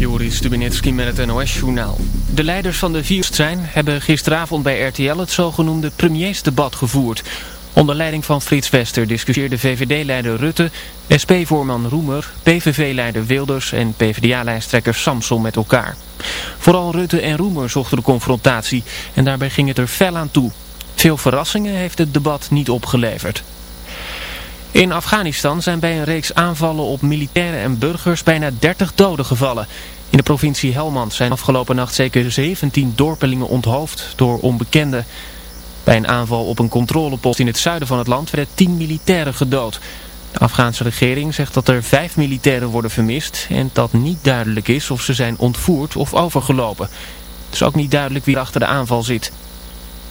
Joris Stubenitski met het NOS-journaal. De leiders van de zijn hebben gisteravond bij RTL het zogenoemde premiersdebat gevoerd. Onder leiding van Frits Wester discussieerde VVD-leider Rutte, SP-voorman Roemer, PVV-leider Wilders en PvdA-lijsttrekker Samson met elkaar. Vooral Rutte en Roemer zochten de confrontatie en daarbij ging het er fel aan toe. Veel verrassingen heeft het debat niet opgeleverd. In Afghanistan zijn bij een reeks aanvallen op militairen en burgers bijna 30 doden gevallen. In de provincie Helmand zijn afgelopen nacht zeker 17 dorpelingen onthoofd door onbekenden. Bij een aanval op een controlepost in het zuiden van het land werden 10 militairen gedood. De Afghaanse regering zegt dat er 5 militairen worden vermist en dat niet duidelijk is of ze zijn ontvoerd of overgelopen. Het is ook niet duidelijk wie achter de aanval zit.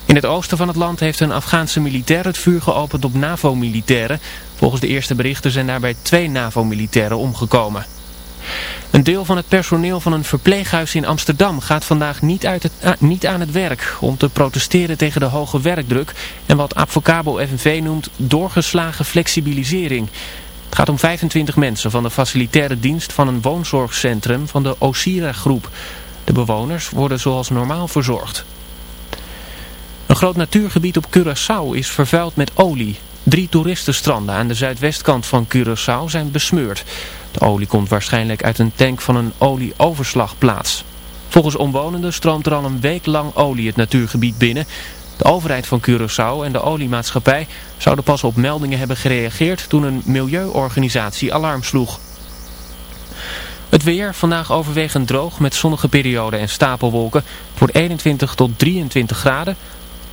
In het oosten van het land heeft een Afghaanse militair het vuur geopend op NAVO-militairen. Volgens de eerste berichten zijn daarbij twee NAVO-militairen omgekomen. Een deel van het personeel van een verpleeghuis in Amsterdam gaat vandaag niet, uit het, niet aan het werk om te protesteren tegen de hoge werkdruk en wat Advocabo FNV noemt doorgeslagen flexibilisering. Het gaat om 25 mensen van de facilitaire dienst van een woonzorgcentrum van de Osira groep. De bewoners worden zoals normaal verzorgd. Een groot natuurgebied op Curaçao is vervuild met olie. Drie toeristenstranden aan de zuidwestkant van Curaçao zijn besmeurd. De olie komt waarschijnlijk uit een tank van een olieoverslagplaats. Volgens omwonenden stroomt er al een week lang olie het natuurgebied binnen. De overheid van Curaçao en de oliemaatschappij zouden pas op meldingen hebben gereageerd toen een milieuorganisatie alarm sloeg. Het weer, vandaag overwegend droog met zonnige perioden en stapelwolken. Wordt 21 tot 23 graden.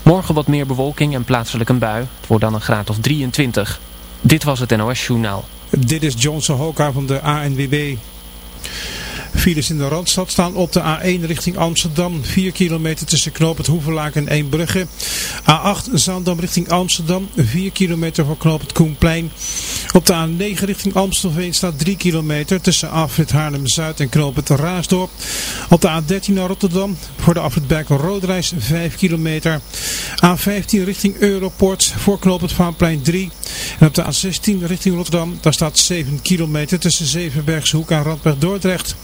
Morgen wat meer bewolking en plaatselijk een bui. Het wordt dan een graad of 23. Dit was het NOS Journaal. Dit is Johnson Hoka van de ANWB. Files in de Randstad staan op de A1 richting Amsterdam. 4 kilometer tussen Knoop het Hoevelaak en Eembrugge. A8 Zaandam richting Amsterdam. 4 kilometer voor Knoop het Koenplein. Op de A9 richting Amstelveen staat 3 kilometer tussen Afrit Haarlem-Zuid en Knoop het Raasdorp. Op de A13 naar Rotterdam voor de Afrit Berkel Roodreis 5 kilometer. A15 richting Europort voor Knoop het Vaanplein 3. En op de A16 richting Rotterdam daar staat 7 kilometer tussen Zevenbergshoek en Radberg Dordrecht.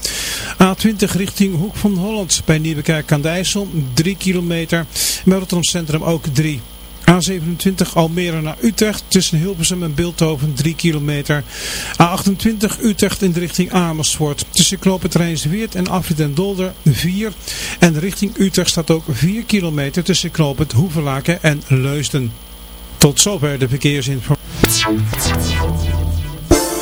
A20 richting Hoek van Holland bij Nieuwekerk aan de IJssel 3 kilometer. Bij Centrum ook 3. A27 Almere naar Utrecht tussen Hilversum en Beeldhoven 3 kilometer. A28 Utrecht in de richting Amersfoort tussen Knoop Rijnsweert en Afrit en Dolder 4. En richting Utrecht staat ook 4 kilometer tussen Knoop het Hoevelaken en Leusden. Tot zover de verkeersinformatie.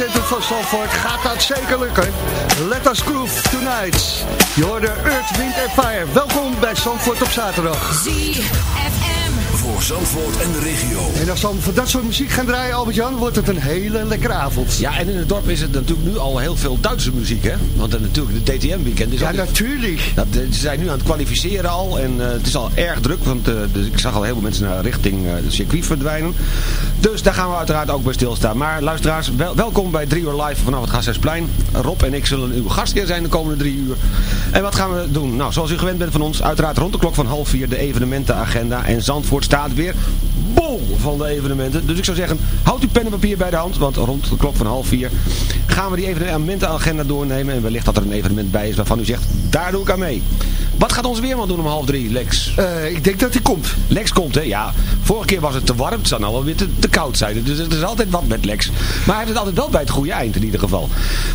Centrum van Zandvoort gaat dat zeker lukken. Let us groove tonight. Je hoorde Earth, Wind Fire. Welkom bij Zandvoort op zaterdag. ZFM. Voor Zandvoort en de regio. En als dan van dat soort muziek gaan draaien, Albert-Jan, wordt het een hele lekkere avond. Ja, en in het dorp is het natuurlijk nu al heel veel Duitse muziek, hè? Want uh, natuurlijk, de DTM-weekend is Ja, natuurlijk. Dat, ze zijn nu aan het kwalificeren al en eh, het is al erg druk, want eh, dus ik zag al heel veel mensen naar richting eh, het circuit verdwijnen. Dus daar gaan we uiteraard ook bij stilstaan. Maar luisteraars, wel, welkom bij 3 uur live vanaf het Gassersplein. Rob en ik zullen uw gastheer zijn de komende drie uur. En wat gaan we doen? Nou, zoals u gewend bent van ons, uiteraard rond de klok van half vier de evenementenagenda. En Zandvoort staat weer bol van de evenementen. Dus ik zou zeggen, houd uw pen en papier bij de hand, want rond de klok van half vier gaan we die evenementenagenda doornemen. En wellicht dat er een evenement bij is waarvan u zegt, daar doe ik aan mee. Wat gaat onze weerman doen om half drie, Lex? Eh, ik denk dat hij komt. Lex komt, hè? Ja. Vorige keer was het te warm. Het zou nou wel weer te, te koud zijn. Dus er is altijd wat met Lex. Maar hij het altijd wel bij het goede eind in ieder geval.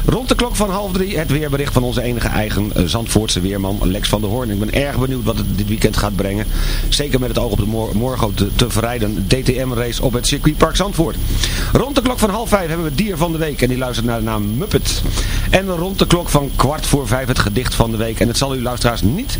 Rond de klok van half drie het weerbericht van onze enige eigen uh, Zandvoortse weerman Lex van der Hoorn. Ik ben erg benieuwd wat het dit weekend gaat brengen. Zeker met het oog op de mor morgen te, te verrijden DTM-race op het circuitpark Zandvoort. Rond de klok van half vijf hebben we dier van de week. En die luistert naar de naam Muppet. En rond de klok van kwart voor vijf het gedicht van de week. En het zal u luisteraars niet,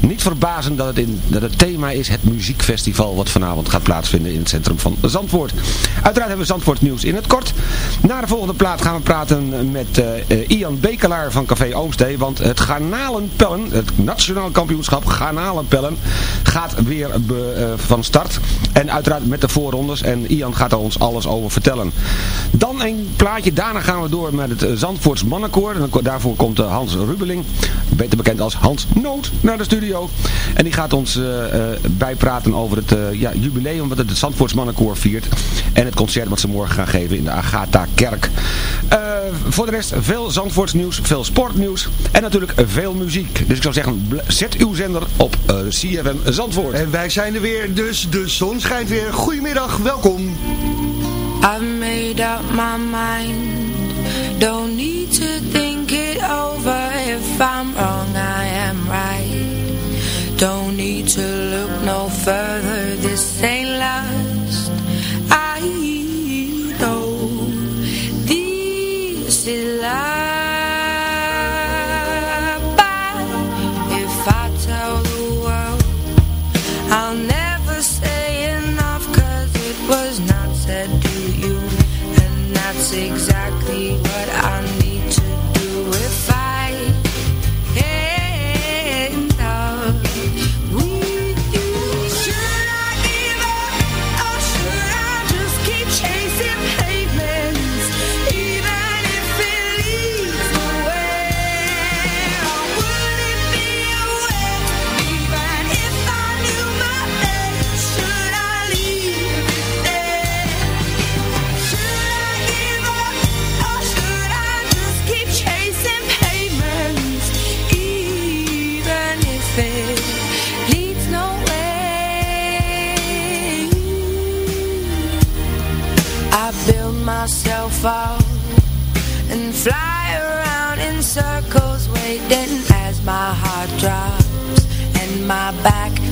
niet verbazen dat het, in, dat het thema is het muziekfestival wat vanavond gaat plaatsvinden in het centrum van Zandvoort. Uiteraard hebben we Zandvoort nieuws in het kort. Na de volgende plaat gaan we praten met uh, Ian Bekelaar van Café Oomstee. Want het garnalenpellen, het nationaal kampioenschap garnalenpellen, gaat weer be, uh, van start. En uiteraard met de voorrondes. En Ian gaat er ons alles over vertellen. Dan een plaatje. Daarna gaan we door met het Zandvoorts mannenkoor. En daarvoor komt Hans Rubeling, beter bekend als Hans Noot, naar de studio. En die gaat ons bijpraten over het ja, jubileum wat het Zandvoorts mannenkoor viert. En het concert wat ze morgen gaan geven in de Agatha-kerk. voor de rest veel Zandvoorts nieuws, veel sportnieuws en natuurlijk veel muziek. Dus ik zou zeggen, zet uw zender op CFM Zandvoort. En wij zijn er weer, dus de zon schijnt weer. Goedemiddag, welkom. I've made up my mind Don't need to think it over If I'm wrong, I am right Don't need to look no further. This ain't last. I know This is life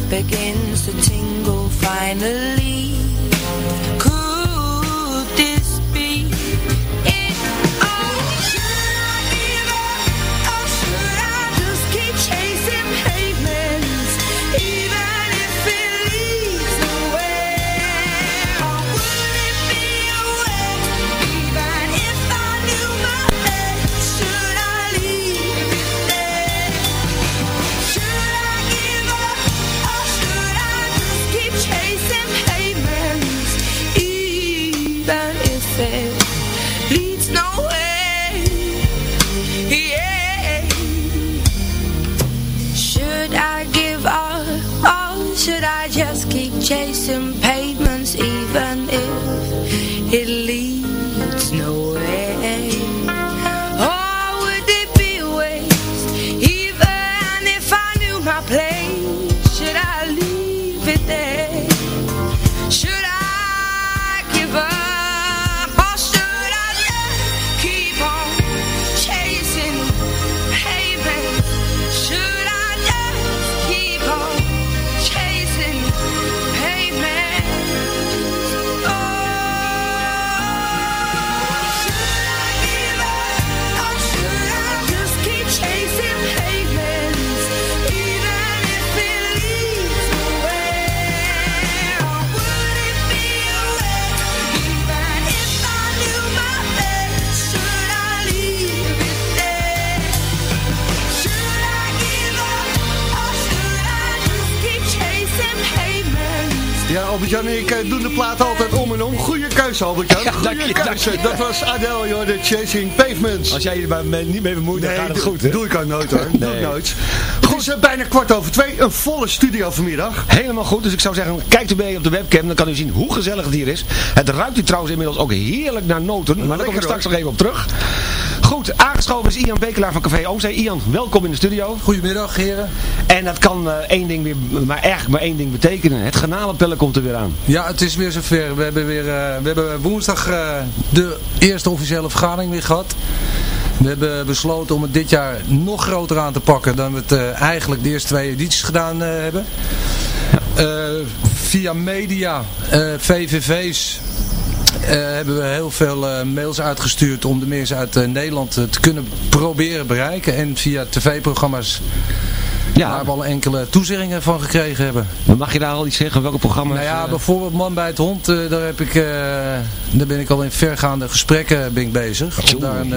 They gave Albert-Jan en ik eh, doen de plaat altijd om en om. Goeie keuze, Albert-Jan. Goeie keuze. je. Dat was Adele, joh, de Chasing Pavements. Als jij je er niet mee bemoeit, dan gaat het goed, hè? doe ik ook nooit hoor. Doe ik nooit. Goed, het is eh, bijna kwart over twee. Een volle studio vanmiddag. Helemaal goed, dus ik zou zeggen, kijkt u mee op de webcam, dan kan u zien hoe gezellig het hier is. Het ruikt hier trouwens inmiddels ook heerlijk naar noten, maar daar kom ik straks nog even op terug. Goed, aangeschoven is Ian Bekelaar van Café Oomzee. Ian, welkom in de studio. Goedemiddag heren. En dat kan eh, één ding weer, maar eigenlijk maar één ding betekenen. Het garnalenpellen komt er weer aan. Ja, het is weer zover. We hebben, weer, eh, we hebben woensdag eh, de eerste officiële vergadering weer gehad. We hebben besloten om het dit jaar nog groter aan te pakken dan we het eigenlijk de eerste twee edities gedaan hebben. Eh, via media, VVV's, hebben we heel veel eh, mails uitgestuurd om de mensen uit eh, Nederland eh, te kunnen proberen bereiken. En via tv-programma's Ja. waar we al enkele toezeggingen van gekregen hebben. Mag je daar al iets zeggen? Welke programma's? Nou ja, eh, bijvoorbeeld Man bij het Hond, eh, daar, heb ik, eh, daar ben ik al in vergaande gesprekken ben ik bezig. Om daar een,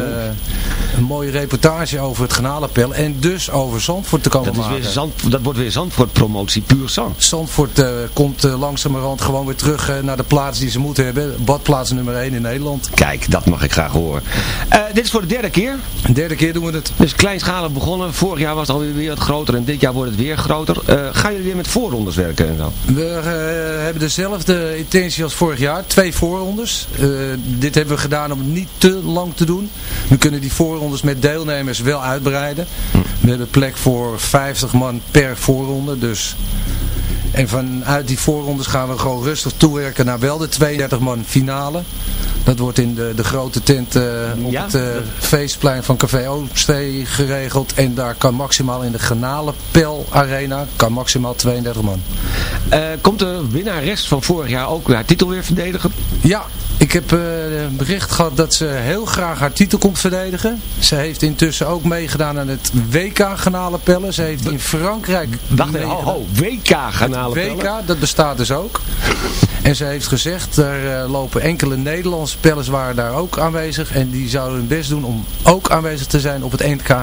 een mooie reportage over het granalenpel en dus over Zandvoort te komen dat, is weer Zand, dat wordt weer Zandvoort promotie, puur zand. Zandvoort komt langzamerhand gewoon weer terug naar de plaats die ze moeten hebben. Badplaats nummer 1 in Nederland. Kijk, dat mag ik graag horen. Dit is voor de derde keer. De derde keer doen we het. Dus kleinschalig begonnen. Vorig jaar was het alweer weer wat groter en dit jaar wordt het weer groter. Eh, gaan jullie weer met voorrondes werken en zo? We eh, hebben dezelfde intentie als vorig jaar. Twee voorrondes. Eh, dit hebben we gedaan om het niet te lang te doen. We kunnen die voorrondes met deelnemers wel uitbreiden. We hebben plek voor 50 man per voorronde. Dus... En vanuit die voorrondes gaan we gewoon rustig toewerken naar wel de 32 man finale. Dat wordt in de, de grote tent eh, op Ja? het eh, feestplein van Café Oomstee geregeld. En daar kan maximaal in de Genalenpel Arena kan maximaal 32 man. Eh, komt de winnares van vorig jaar ook haar titel weer verdedigen? Ja, ik heb bericht gehad dat ze heel graag haar titel komt verdedigen. Ze heeft intussen ook meegedaan aan het WK Genalenpellen. Ze heeft in Frankrijk Wacht even, ho, meegedaan. ho, WK garnalen WK, dat bestaat dus ook. En ze heeft gezegd, er eh, lopen enkele Nederlandse pellers waren daar ook aanwezig. En die zouden hun best doen om ook aanwezig te zijn op het NK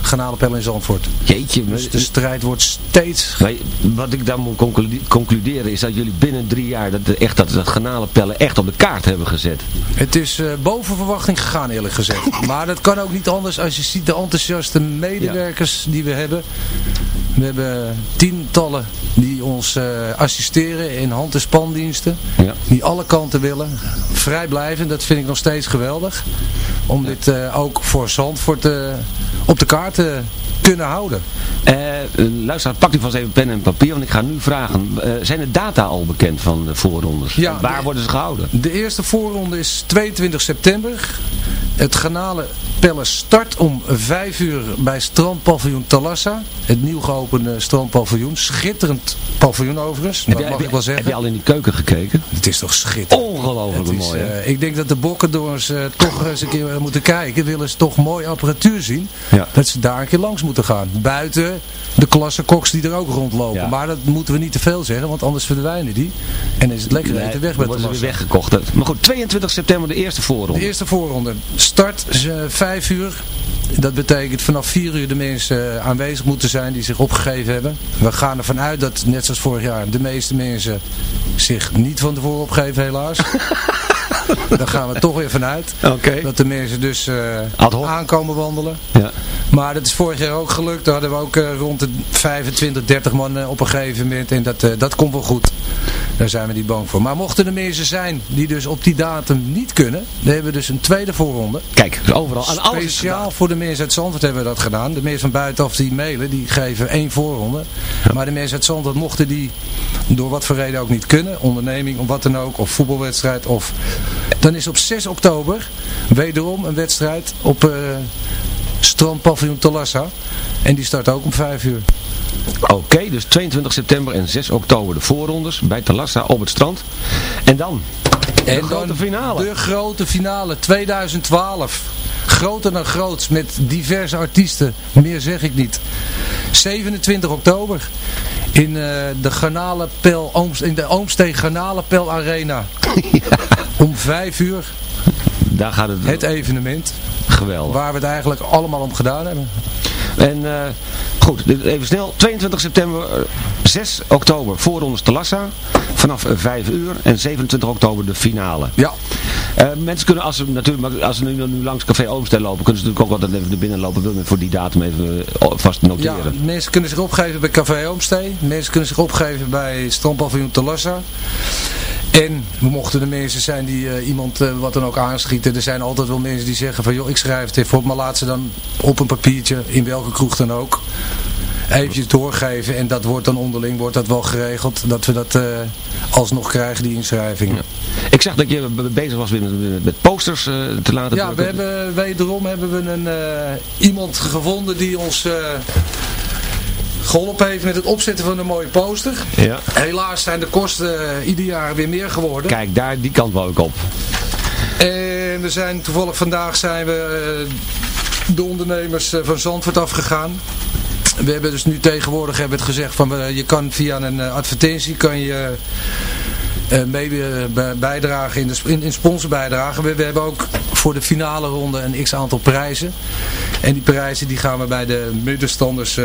Genalenpellen in Zandvoort. Jeetje, maar, Dus de strijd wordt steeds... maar wat ik dan moet conclu- concluderen is dat jullie binnen drie jaar dat, echt, dat, dat garnalenpellen echt op de kaart hebben gezet. Het is eh, boven verwachting gegaan eerlijk gezegd. Maar dat kan ook niet anders als je ziet de enthousiaste medewerkers die we hebben. We hebben tientallen die ons eh, assisteren in hand- en spandiensten. Ja. Die alle kanten willen. Vrijblijvend, dat vind ik nog steeds geweldig. Om dit eh, ook voor Zandvoort eh, op de kaart te kunnen houden. Eh, luister, pak u vast even pen en papier, want ik ga nu vragen. eh, zijn de data al bekend van de voorrondes? Ja, waar de- worden ze gehouden? De eerste voorronde is 22 september. Het Pellen start om 5 uur bij strandpaviljoen Talassa. Het nieuw geopende strandpaviljoen. Schitterend paviljoen overigens, dat jij- mag ik wel zeggen. heb je al in die keuken gekeken? Het is toch schitterend. Ongelooflijk Het mooi, eh, ik denk dat de bokkendoors eh toch eens een keer moeten kijken. Willen ze toch mooi apparatuur zien. Ja. Dat ze daar een keer langs moeten gaan. Buiten de klasse koks die er ook rondlopen. Ja. Maar dat moeten we niet te veel zeggen. Want anders verdwijnen die. En is het lekker Nee, eten weg met de weer weggekocht. Maar goed, 22 september de eerste voorronde. De eerste voorronde. Start eh, 5 uur. Dat betekent vanaf 4 uur de mensen eh, aanwezig moeten zijn die zich opgegeven hebben. We gaan ervan uit dat, net zoals vorig jaar, de meeste mensen zich niet van tevoren opgeven helaas. Daar gaan we toch weer vanuit. Dat de mensen dus hoc. aankomen wandelen. Ja. Maar dat is vorig jaar ook gelukt. Daar hadden we ook eh, rond de 25, 30 man eh, op een gegeven moment. En dat, dat komt wel goed. Daar zijn we niet bang voor. Maar mochten er mensen zijn die dus op die datum niet kunnen. Dan hebben we dus een tweede voorronde. Kijk, dus overal. Aan alles Speciaal voor de mensen uit Zandvoort hebben we dat gedaan. De mensen van buitenaf die mailen, die geven één voorronde. Maar de mensen uit Zandvoort mochten die door wat voor reden ook niet kunnen. Onderneming, of wat dan ook. Of voetbalwedstrijd. Of... Dan is op 6 oktober wederom een wedstrijd op eh strandpaviljoen Talassa. En die start ook om 5 uur. Oké, dus 22 september en 6 oktober de voorrondes bij Talassa op het strand. En dan de En grote dan finale. De grote finale 2012. Groter dan groots met diverse artiesten. Meer zeg ik niet. 27 oktober. In, eh, de Garnalenpel, Ooms, in de Oomsteen Garnalenpel Arena. Om 5 uur Daar gaat het, het evenement. geweldig. Waar we het eigenlijk allemaal om gedaan hebben. En eh, goed, even snel. 22 september, eh, 6 oktober voorrondes te Lassa vanaf 5 uur en 27 oktober de finale. Ja. Eh, mensen kunnen, als ze, natuurlijk, maar als ze nu, nu langs Café Oomsteen lopen, kunnen ze natuurlijk ook altijd even naar binnen lopen. Wil men voor die datum even eh, vast Ja, noteren. mensen kunnen zich opgeven bij Café Oomstee. Mensen kunnen zich opgeven bij Strandpaviljoen Talassa. En we mochten er mensen zijn die eh, iemand eh, wat dan ook aanschieten. Er zijn altijd wel mensen die zeggen van joh, ik schrijf het even op. Maar laat ze dan op een papiertje, in welke kroeg dan ook, eventjes doorgeven. En dat wordt dan onderling, wordt dat wel geregeld. Dat we dat eh, alsnog krijgen, die inschrijving. Ja, Ik zag dat je be- bezig was met, met posters te laten we drukken. hebben, wederom hebben we een, iemand gevonden die ons... eh, geholpen heeft met het opzetten van een mooie poster. Ja. Helaas zijn de kosten eh, ieder jaar weer meer geworden. Kijk, daar, die kant wou ik op. En we zijn toevallig vandaag zijn we eh, de ondernemers eh, van Zandvoort afgegaan. We hebben dus nu tegenwoordig hebben het gezegd van je kan via een advertentie kan je bij- bijdragen in, de, in, in sponsorbijdragen. We, we hebben ook voor de finale ronde een x aantal prijzen. En die prijzen die gaan we bij de middenstanders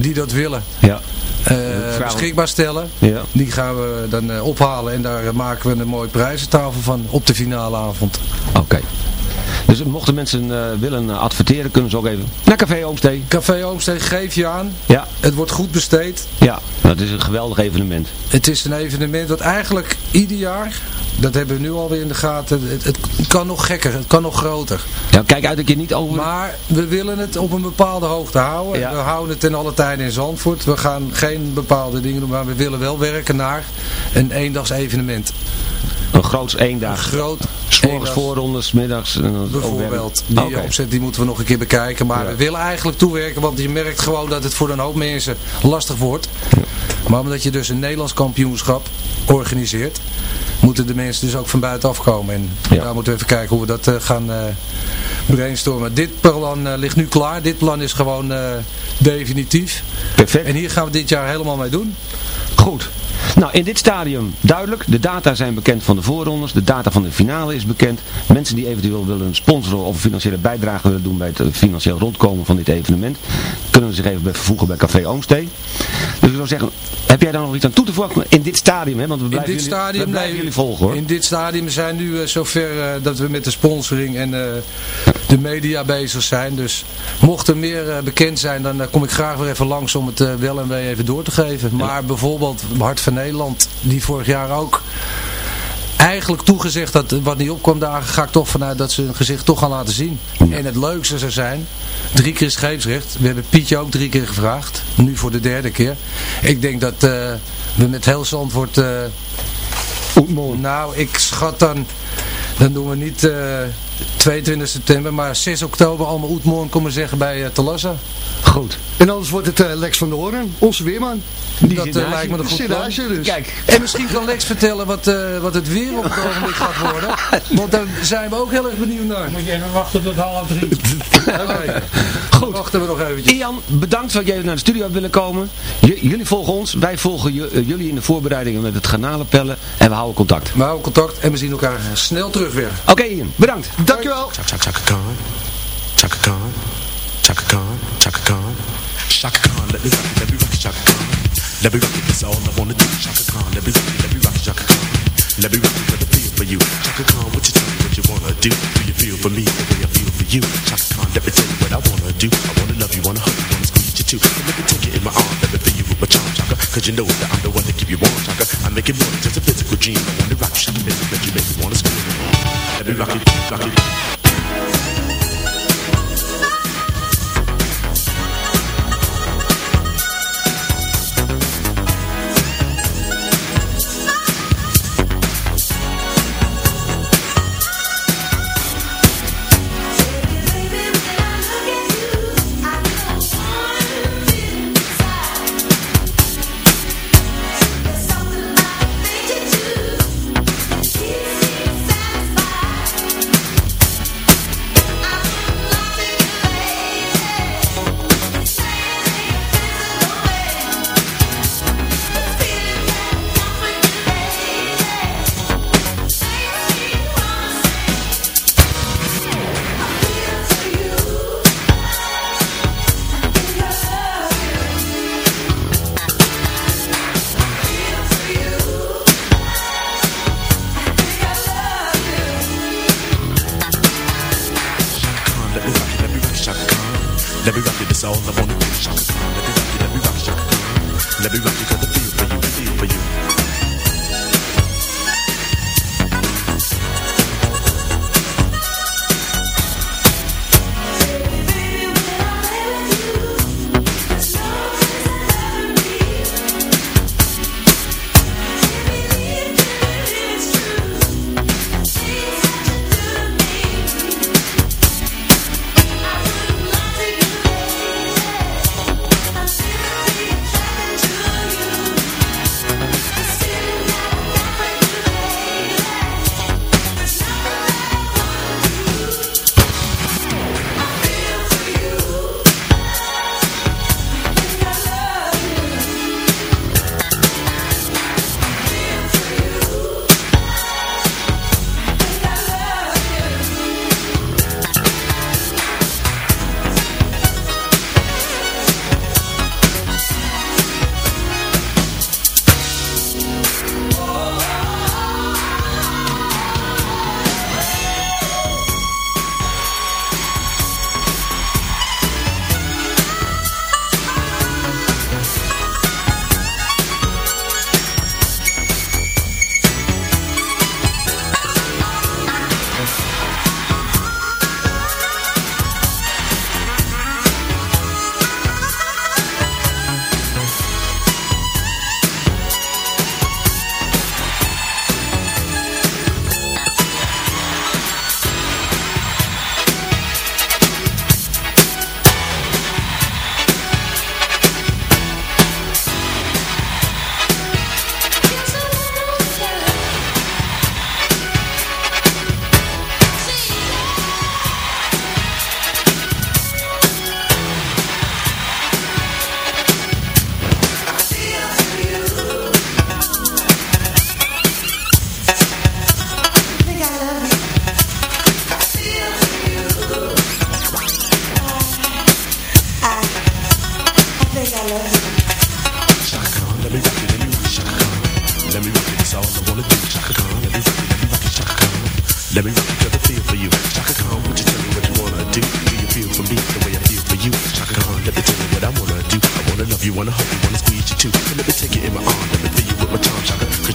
die dat willen Ja. Vrouwen. beschikbaar stellen. Ja. Die gaan we dan eh, ophalen en daar maken we een mooie prijzentafel van op de finaleavond. Oké. Dus mochten mensen eh, willen eh, adverteren, kunnen ze ook even naar Café Oomstee. Café Oomsteen, geef je aan. Ja, Het wordt goed besteed. ja, dat is een geweldig evenement. Het is een evenement dat eigenlijk ieder jaar, dat hebben we nu alweer in de gaten, het, het kan nog gekker, het kan nog groter. Ja, kijk uit dat je niet over... Maar we willen het op een bepaalde hoogte houden. Ja. We houden het ten alle tijden in Zandvoort. We gaan geen bepaalde dingen doen, maar we willen wel werken naar een eendags evenement. Een groots eendag. Groot S'morgens voorrondes, middags. En Bijvoorbeeld. Die Oké. opzet die moeten we nog een keer bekijken. Maar Ja. we willen eigenlijk toewerken, want je merkt gewoon dat het voor een hoop mensen lastig wordt. Maar omdat je dus een Nederlands kampioenschap organiseert, moeten de mensen dus ook van buitenaf komen. En Ja. daar moeten we even kijken hoe we dat eh, gaan eh brainstormen. Dit plan eh, ligt nu klaar. Dit plan is gewoon definitief. Perfect. En hier gaan we dit jaar helemaal mee doen. Goed. Nou, in dit stadium duidelijk. De data zijn bekend van de voorrondes. De data van de finale is bekend. Mensen die eventueel willen sponsoren of een financiële bijdrage willen doen bij het eh, financieel rondkomen van dit evenement. Kunnen zich even bij vervoegen bij Café Oomstee. Dus ik zou zeggen, heb jij daar nog iets aan toe te voegen in dit stadium? Hè? Want we In blijven, dit jullie, stadium, we blijven nee, jullie volgen hoor. In dit stadium zijn we nu eh, zover eh, dat we met de sponsoring en eh, de media bezig zijn. Dus mocht er meer eh, bekend zijn, dan eh, kom ik graag weer even langs om het eh, wel en wee even door te geven. Maar bijvoorbeeld Hart van Nederland, die vorig jaar ook eigenlijk toegezegd eh, wat niet opkwam dagen, ga ik toch vanuit dat ze hun gezicht toch gaan laten zien. En het leukste zou zijn, drie keer scheepsrecht. We hebben Pietje ook drie keer gevraagd, nu voor de derde keer. Ik denk dat we met heel Zandvoort... eh nou, ik schat dan, dan doen we niet eh 22 september, maar 6 oktober allemaal Oetmoorn komen zeggen bij uh, Talassa. Goed. En anders wordt het eh, Lex van der Hoorn, onze weerman. dat zit eh, naast lijkt me een goed plan. dus. Kijk. En misschien kan Lex vertellen wat, eh, wat het weer op het ogenblik gaat worden. Want daar zijn we ook heel erg benieuwd naar. Moet je even wachten tot half drie. Oké, Goed. wachten we nog eventjes. Ian, bedankt dat jij naar de studio hebt willen komen. J- jullie volgen ons, wij volgen ju- jullie in de voorbereidingen met het garnalenpellen en we houden contact. We houden contact en we zien elkaar snel terug weer. Oké Ian, bedankt. Dankjewel. Chaka Chaka Khan, Chaka Khan, Chaka Khan, Chaka Khan, Chaka Khan. Let me rock it, let me rock it, Chaka Khan. Let me rock it, that's all I wanna do. Chaka Khan, let me rock it, let me rock it, Chaka Khan. Let me rock it, let me feel for you. Chaka Khan, what you tell me what you wanna do? Do you feel for me the way I feel for you? Chaka Khan, let me tell you what I wanna do. I wanna love you, wanna hug you, wanna squeeze you too. Let me take you in my arms, let me fill you with my charm, Chaka. Cause you know that I'm the one to keep you warm, Chaka. I make it more than just a physical dream. I wanna Let me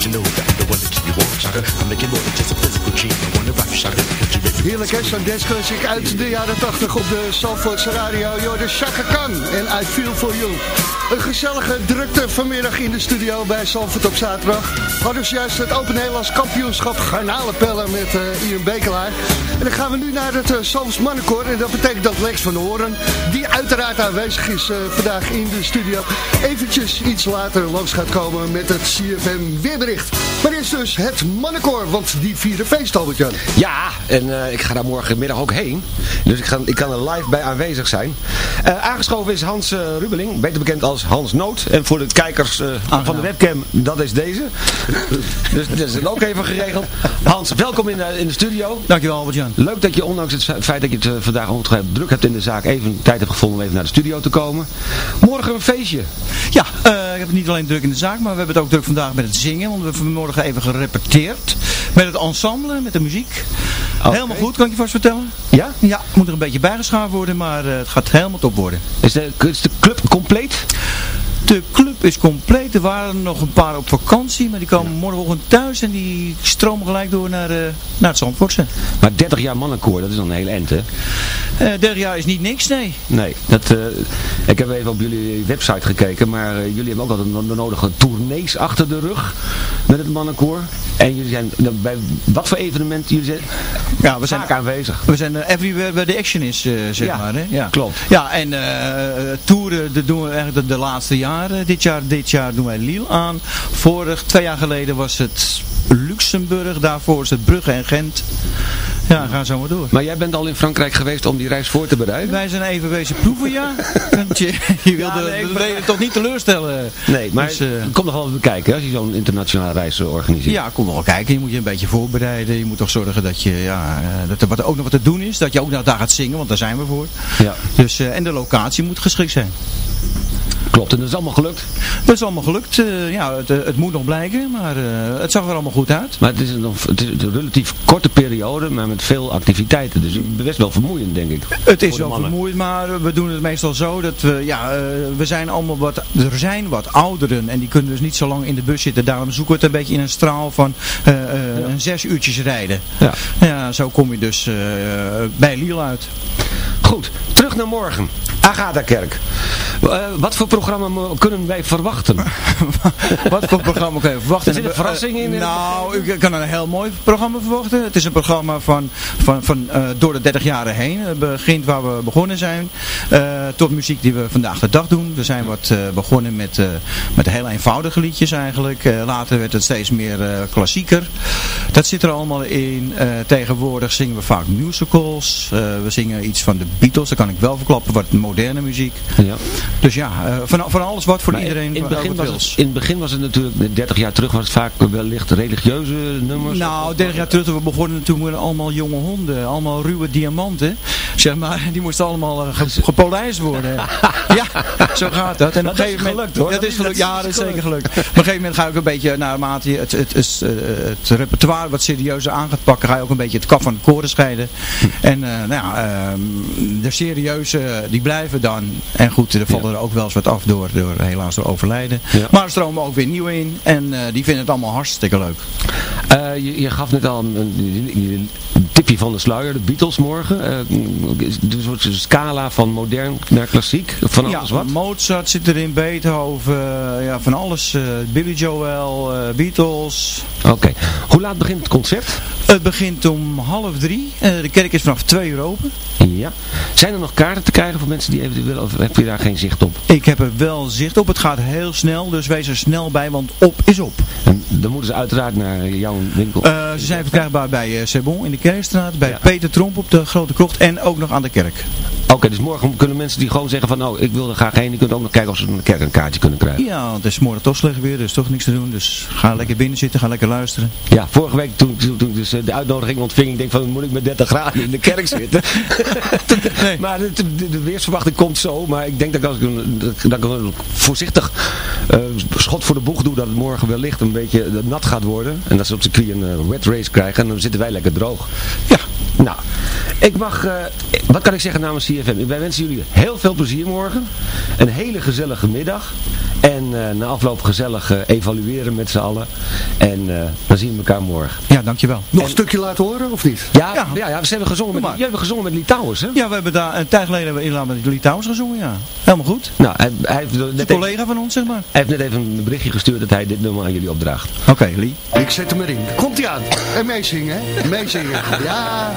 you know that I'm the one to keep you warm, Shaka. I'm making more than just a physical dream. I wanna rock me Heerlijk hè, zo'n danceclassic uit de jaren 80 op de Zandvoortse radio. Joh, de Chaka Khan en I Feel For You. Een gezellige drukte vanmiddag in de studio bij Zandvoort op zaterdag. Hadden ze juist het Open Nederlands kampioenschap garnalenpellen met eh, Ian Bekelaar. En dan gaan we nu naar het uh, Zandvoorts mannenkoor. En dat betekent dat Lex van de Hoorn, die uiteraard aanwezig is eh, vandaag in de studio, eventjes iets later langs gaat komen met het CFM weerbericht. Maar eerst dus het mannenkoor, want die vieren feest, Albert-Jan. Ja, en eh, ik ga daar morgenmiddag ook heen. Dus ik, ga, ik kan er live bij aanwezig zijn. Eh, aangeschoven is Hans eh, Rubeling, beter bekend als Hans Noot. En voor de kijkers eh, van de webcam, dat is deze. Dus dat is ook even geregeld. Hans, welkom in de, in de studio. Dankjewel Albert-Jan. Leuk dat je, ondanks het feit dat je het eh, vandaag ongetwijfeld druk hebt in de zaak, even tijd hebt gevonden om even naar de studio te komen. Morgen een feestje. Ja, eh, ik heb het niet alleen druk in de zaak, maar we hebben het ook druk vandaag met het zingen. Want we hebben vanmorgen even gerepeteerd met het ensemble, met de muziek. Helemaal goed, kan ik je vast vertellen. Ja? Ja, moet er een beetje bijgeschaafd worden, maar eh, het gaat helemaal top worden. Is de, is de club compleet? De club is compleet. Er waren nog een paar op vakantie, maar die komen morgenochtend thuis en die stromen gelijk door naar, eh, naar het Zandvoortse. Maar 30 jaar mannenkoor, dat is dan een hele end, hè? Eh 30 jaar is niet niks, nee. Nee, dat, eh, ik heb even op jullie website gekeken, maar eh, jullie hebben ook altijd de nodige tournees achter de rug met het mannenkoor. En jullie zijn nou, bij wat voor evenement jullie zijn ja, we zijn vaak aanwezig. We zijn eh, everywhere where the action is, eh, zeg Ja, maar. Hè? Ja, klopt. Ja, en eh toeren dat doen we eigenlijk de, de laatste jaren. Dit jaar, dit jaar doen wij Lille aan. Vorig, twee jaar geleden was het Luxemburg. Daarvoor is het Brugge en Gent. Ja, gaan zo maar door. Maar jij bent al in Frankrijk geweest om die reis voor te bereiden? Wij zijn even wezen proeven, ja. Want je, je wilde Ja, nee, de toch niet teleurstellen. Nee, maar Dus, eh, kom nog wel even bekijken hè, als je zo'n internationale reis eh, organiseert. Ja, kom wel kijken. Je moet je een beetje voorbereiden. Je moet toch zorgen dat, je, ja, eh, dat er wat, ook nog wat te doen is. Dat je ook nog daar gaat zingen, want daar zijn we voor. Ja. Dus, eh, en de locatie moet geschikt zijn. Klopt, en dat is allemaal gelukt. Dat is allemaal gelukt. Eh, ja, het, eh, het moet nog blijken, maar eh, het zag er allemaal goed uit. Maar het is, een, nog- het is een relatief korte periode, maar met veel activiteiten. Dus best wel vermoeiend, denk ik. Het is wel mannen. vermoeiend, maar we doen het meestal zo dat we, ja, we zijn allemaal wat, er zijn wat ouderen en die kunnen dus niet zo lang in de bus zitten. Daarom zoeken we het een beetje in een straal van een zes uurtjes rijden. Ja. Ja, zo kom je dus bij Liel uit. Goed, terug naar morgen. Agatha-kerk. Wat voor programma kunnen wij verwachten? Wat voor programma kan je verwachten? Er zit een verrassing in, Eh, eh, nou, u kan een heel mooi programma verwachten. Het is een programma van, van, van eh, door de 30 jaren heen. Het begint waar we begonnen zijn. eh, tot muziek die we vandaag de dag doen. We zijn wat eh, begonnen met, eh, met heel eenvoudige liedjes eigenlijk. Eh, later werd het steeds meer eh, klassieker. Dat zit er allemaal in. Eh, tegenwoordig zingen we vaak musicals. Eh, we zingen iets van de Beatles. Dat kan ik wel verklappen. Wat moderne muziek. Ja. Dus ja, eh, van, van alles wat voor Maar iedereen in, het begin was het, in het begin was het natuurlijk, 30 jaar terug was het vaak wellicht religieuze nummers. Nou, 30 jaar terug toen we begonnen, toen waren allemaal jonge honden, allemaal ruwe diamanten. Zeg maar, die moesten allemaal eh, ge- gepolijst worden. ja, zo gaat dat. En op Dat is gegeven moment, gelukt, hoor. Dat is gelukt, ja, dat is zeker gelukt. Op een gegeven moment ga ik een beetje, naarmate het, het, het, het, het repertoire wat serieuzer aan gaat pakken, ga je ook een beetje het kaf van het koren scheiden. En eh, nou ja, ehm, de serieuze, die blijven dan. En goed, er vallen er ook wel eens wat af door, door helaas door overlijden. Ja. Maar er stromen ook weer nieuwe in. En eh, die vinden het allemaal hartstikke leuk. Eh, je, je gaf net al een, een- tipje van de sluier, de Beatles morgen. Is- dus een soort scala van modern naar klassiek, van alles ja, wat. Mozart zit erin, Beethoven, ja, van alles. Billy Joel, Beatles. Oké, hoe laat begint het concert? Het begint om half drie. Eh, de kerk is vanaf twee uur open. Ja. Zijn er nog kaarten te krijgen voor mensen die eventueel, of heb je daar geen zicht op? Ik heb er wel zicht op. Het gaat heel snel, dus wees er snel bij, want op is op. En dan moeten ze uiteraard naar jouw winkel. Eh, ze zijn verkrijgbaar bij eh Sebon in de Kerkstraat, bij Ja. Peter Tromp op de Grote Krocht en ook nog aan de kerk. Oké, dus morgen kunnen mensen die gewoon zeggen van nou, ik wil er graag heen. Die kunnen ook nog kijken of ze van de kerk een kaartje kunnen krijgen. Ja, want het is morgen toch slecht weer, dus toch niks te doen. Dus ga lekker binnen zitten, ga lekker luisteren. Ja, vorige week toen, toen, ik dus de uitnodiging ontving, ik denk van moet ik met 30 graden in de kerk zitten. Nee. Maar de, de, de weersverwachting komt zo, maar ik denk dat als ik een, dat, ik een voorzichtig eh, schot voor de boeg doe, dat het morgen wellicht een beetje nat gaat worden. En dat ze op circuit een eh, wet race krijgen en dan zitten wij lekker droog. Ja. Nou, ik mag, eh, wat kan ik zeggen namens CFM? Wij wensen jullie heel veel plezier morgen. Een hele gezellige middag. En eh, na afloop gezellig eh, evalueren met z'n allen. En eh, dan zien we elkaar morgen. Ja, dankjewel. Nog een stukje laten horen, of niet? Ja, Ja. ja. ja, ze hebben gezongen met, jullie hebben gezongen met Litouwers, hè? Ja, we hebben daar een tijd geleden hebben we met Litouwers gezongen, ja. Helemaal goed. Nou, hij, hij, heeft Een even, collega van ons, zeg maar. hij heeft net even een berichtje gestuurd dat hij dit nummer aan jullie opdraagt. Oké, Lee. Ik zet hem erin. Komt hij aan. En meezingen, hè? Meezingen. Ja.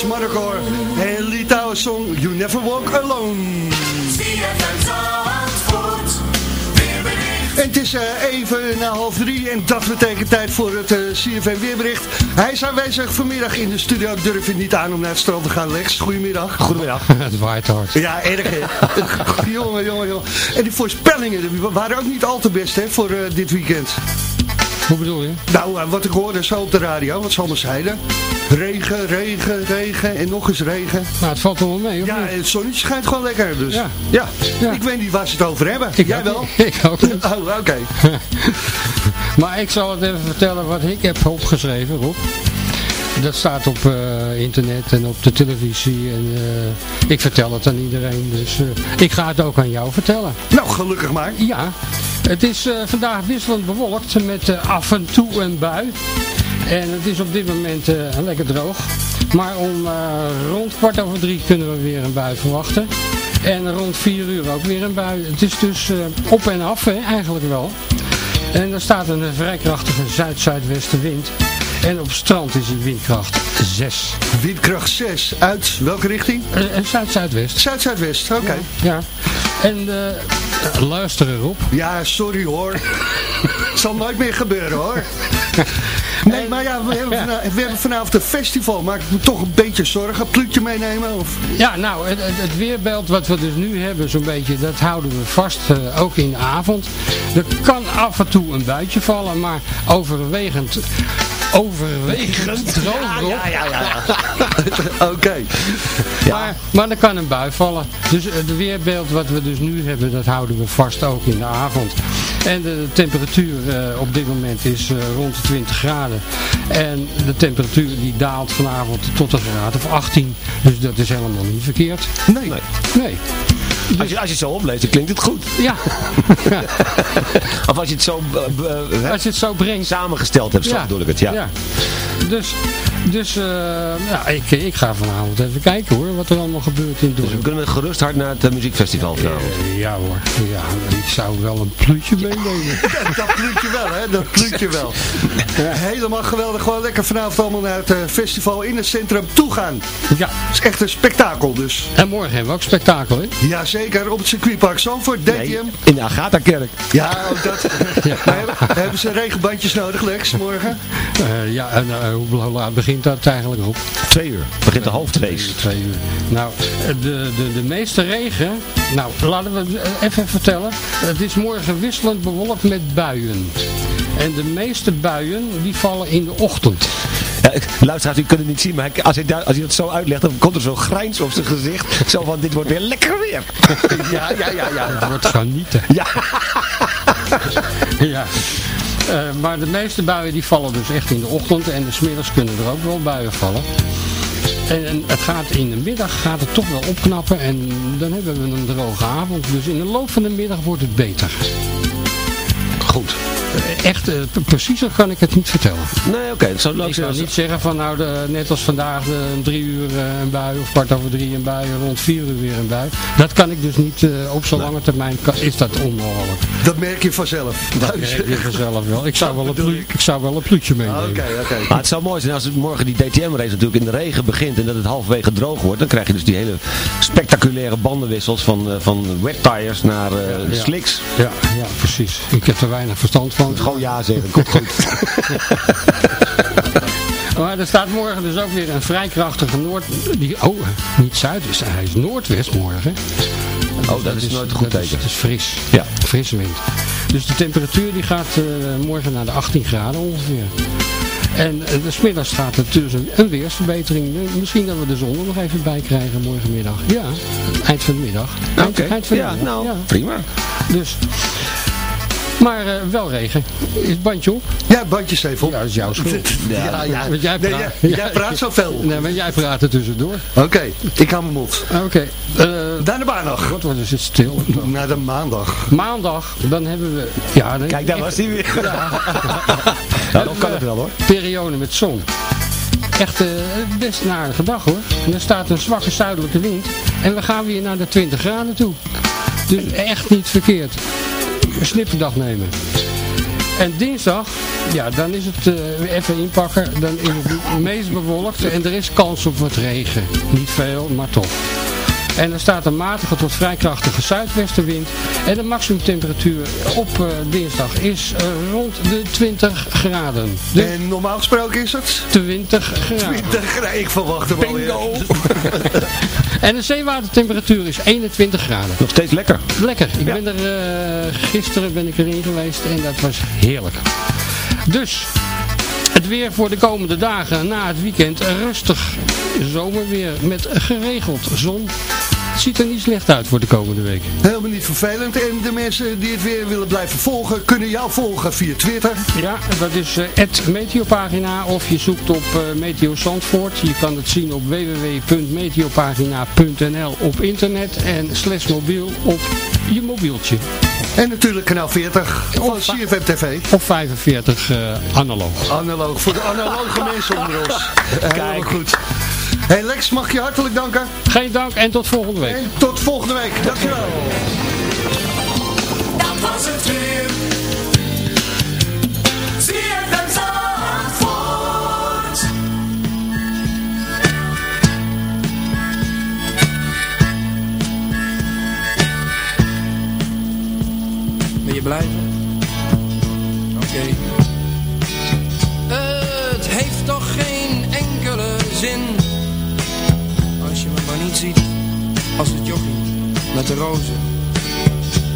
Zandvoorts Markoor en Litouwen song You Never Walk Alone. En het is eh, even na half drie en dat betekent tijd voor het eh, CFM weerbericht. Hij is aanwezig vanmiddag in de studio. Ik durf je niet aan om naar het strand te gaan, Lex. Goedemiddag. Goedemiddag. Het waait hard. Ja, erg hè. jongen, jongen, jongen. En die voorspellingen die waren ook niet al te best hè, voor eh, dit weekend. Hoe bedoel je? Nou, wat ik hoorde zo op de radio, wat ze allemaal zeiden. Regen, regen, regen en nog eens regen. Nou, het valt wel mee, of Ja, niet? het zonnetje schijnt gewoon lekker. Dus. Ja. Ja. Ik weet niet waar ze het over hebben. Ik Jij wel? niet. Ik ook niet. Oh, oké. Maar ik zal het even vertellen wat ik heb opgeschreven, Rob. Dat staat op eh, internet en op de televisie. En eh, ik vertel het aan iedereen. Dus eh, ik ga het ook aan jou vertellen. Nou, gelukkig maar. Ja, het is vandaag wisselend bewolkt met af en toe een bui. En het is op dit moment eh, lekker droog. Maar om eh, rond kwart over drie kunnen we weer een bui verwachten. En rond vier uur ook weer een bui. Het is dus eh, op en af, hè, eigenlijk wel. En er staat een vrij krachtige zuid-zuidwestenwind. En op strand is die windkracht 6. Windkracht 6. Uit welke richting? Zuid-zuidwest. Zuid-zuidwest, oké. Ja. En uh, luister erop. Ja, sorry hoor. Het zal nooit meer gebeuren hoor. Nee, maar ja, we hebben, vanavond, we hebben een festival. Maak ik me toch een beetje zorgen. Pluutje meenemen? Of? Ja, nou, het, weerbeeld wat we dus nu hebben, zo'n beetje, dat houden we vast, uh, ook in de avond. Er kan af en toe een buitje vallen, maar overwegend overwegend droog Ja, ja, ja. ja. Oké. Okay. Ja. Maar, maar er kan een bui vallen. Dus het weerbeeld wat we dus nu hebben, dat houden we vast ook in de avond. En de temperatuur uh, op dit moment is uh, rond de 20 graden. En de temperatuur die daalt vanavond tot een graad of 18. Dus dat is helemaal niet verkeerd. Nee. Nee. nee. Dus... Als, je, als je het zo opleest, dan klinkt het goed. Ja. of als je het zo, uh, als je het zo brengt. samengesteld hebt, zo bedoel ik het. Ja. ja. Dus, dus uh, ja, ik, ik ga vanavond even kijken hoor, wat er allemaal gebeurt in het Dus we kunnen met gerust hard naar het uh, muziekfestival vanavond. Uh, ja hoor, ja, ik zou wel een pluutje meenemen. Dat pluutje wel, hè, dat pluutje wel. Ja. Helemaal geweldig, gewoon lekker vanavond allemaal naar het festival in het centrum toe gaan. Ja. Het is echt een spektakel dus. En morgen hebben we ook spektakel, hè? Ja, zeker, op het circuitpark Zandvoort, DTM. Nee, in de Agatha-kerk. Ja, ook dat. ja. hebben, hebben ze regenbandjes nodig, Lex, morgen? Uh, ja, en uh, hoe laat begint dat eigenlijk op? Twee uur. Het begint de half twee. Twee uur. Nou, de, de, de meeste regen, nou, laten we even vertellen. Het is morgen wisselend bewolkt met buien. En de meeste buien, die vallen in de ochtend. Ja, luisteraars, u kunt het niet zien, maar als hij, als hij het zo uitlegt, dan komt er zo'n grijns op zijn gezicht. Zo van, dit wordt weer lekker weer. Ja, ja, ja, ja. Het wordt genieten. Ja. ja. Uh, maar de meeste buien die vallen dus echt in de ochtend en de smiddags kunnen er ook wel buien vallen. En, en, het gaat in de middag gaat het toch wel opknappen en dan hebben we een droge avond. Dus in de loop van de middag wordt het beter. Goed. Echt, uh, preciezer kan ik het niet vertellen. Nee, oké. Okay, zou ik zou niet zeggen van nou, de, net als vandaag de, drie uur uh, een bui of kwart over drie een bui rond vier uur weer een bui. Dat kan ik dus niet, uh, op zo'n nee. lange termijn kan, is dat onmogelijk. Dat merk je vanzelf. Dat merk je vanzelf wel. Ik zou wel een, plu ik zou wel een pluutje meenemen. Oké, okay, oké. Okay. Maar het zou mooi zijn als het morgen die DTM-race natuurlijk in de regen begint en dat het halverwege droog wordt. Dan krijg je dus die hele spectaculaire bandenwissels van, van wet tires naar ja, slicks. Ja, ja, precies. Ik heb er weinig verstand van. Gewoon ja zeggen, komt goed. maar er staat morgen dus ook weer een vrij krachtige noord... Die, oh, niet zuid, is, hij is noordwest morgen. Oh, dat, dat is, is nooit een goed teken. Is, het is fris. Ja. Frisse wind. Dus de temperatuur die gaat uh, morgen naar de 18 graden ongeveer. En uh, de smiddags gaat het dus een, een weersverbetering. Misschien dat we de zon er nog even bij krijgen morgenmiddag. Ja, eind van de middag. Okay. eind van de ja, middag. nou, ja. prima. Dus... Maar uh, wel regen. Is het bandje op? Ja, het bandje is even op. Ja, dat is jouw schuld. ja, ja, ja. Want jij praat, nee, jij, jij praat zoveel. Nee, maar jij praat er tussendoor. Oké, okay, ik hou mijn mond. Oké. Okay, uh, Naar de maandag. Wat wordt dus het stil? Naar de maandag. Maandag, dan hebben we... Ja, dan Kijk, daar was hij weer. Ja. nou, dan kan het wel hoor. Periode met zon. Echt uh, best een aardige dag hoor. En er staat een zwakke zuidelijke wind. En we gaan weer naar de 20 graden toe. Dus echt niet verkeerd. Een snipperdag nemen. En dinsdag ja, dan is het eh, even inpakken. Dan is het meest bewolkt en er is kans op wat regen. Niet veel, maar toch. En er staat een matige tot vrij krachtige zuidwestenwind. En de maximumtemperatuur op eh, dinsdag is eh, rond de 20 graden. De En normaal gesproken is het? 20 graden. 20 graden. Ik verwacht hem alweer. En de zeewatertemperatuur is 21 graden. Nog steeds lekker. Lekker. Ik ben er, eh, gisteren ben ik erin geweest en dat was heerlijk. Dus, het weer voor de komende dagen na het weekend rustig zomerweer met geregeld zon. Het ziet er niet slecht uit voor de komende week. Helemaal niet vervelend. En de mensen die het weer willen blijven volgen, kunnen jou volgen via Twitter. Ja, dat is het Meteopagina of je zoekt op eh, Meteo Zandvoort. Je kan het zien op www.meteopagina.nl op internet en slash mobiel op je mobieltje. En natuurlijk kanaal 40 van CFM TV. Of 45 eh, analoog. Analoog, voor de analoge mensen onder ons. Helemaal goed. Hey Lex, mag je hartelijk danken. Geen dank en tot volgende week. En tot volgende week. Dankjewel. Dat was het weer. Je blijven? Oké. Het heeft toch geen enkele zin. Als je me maar niet ziet Als het jochie met de rozen.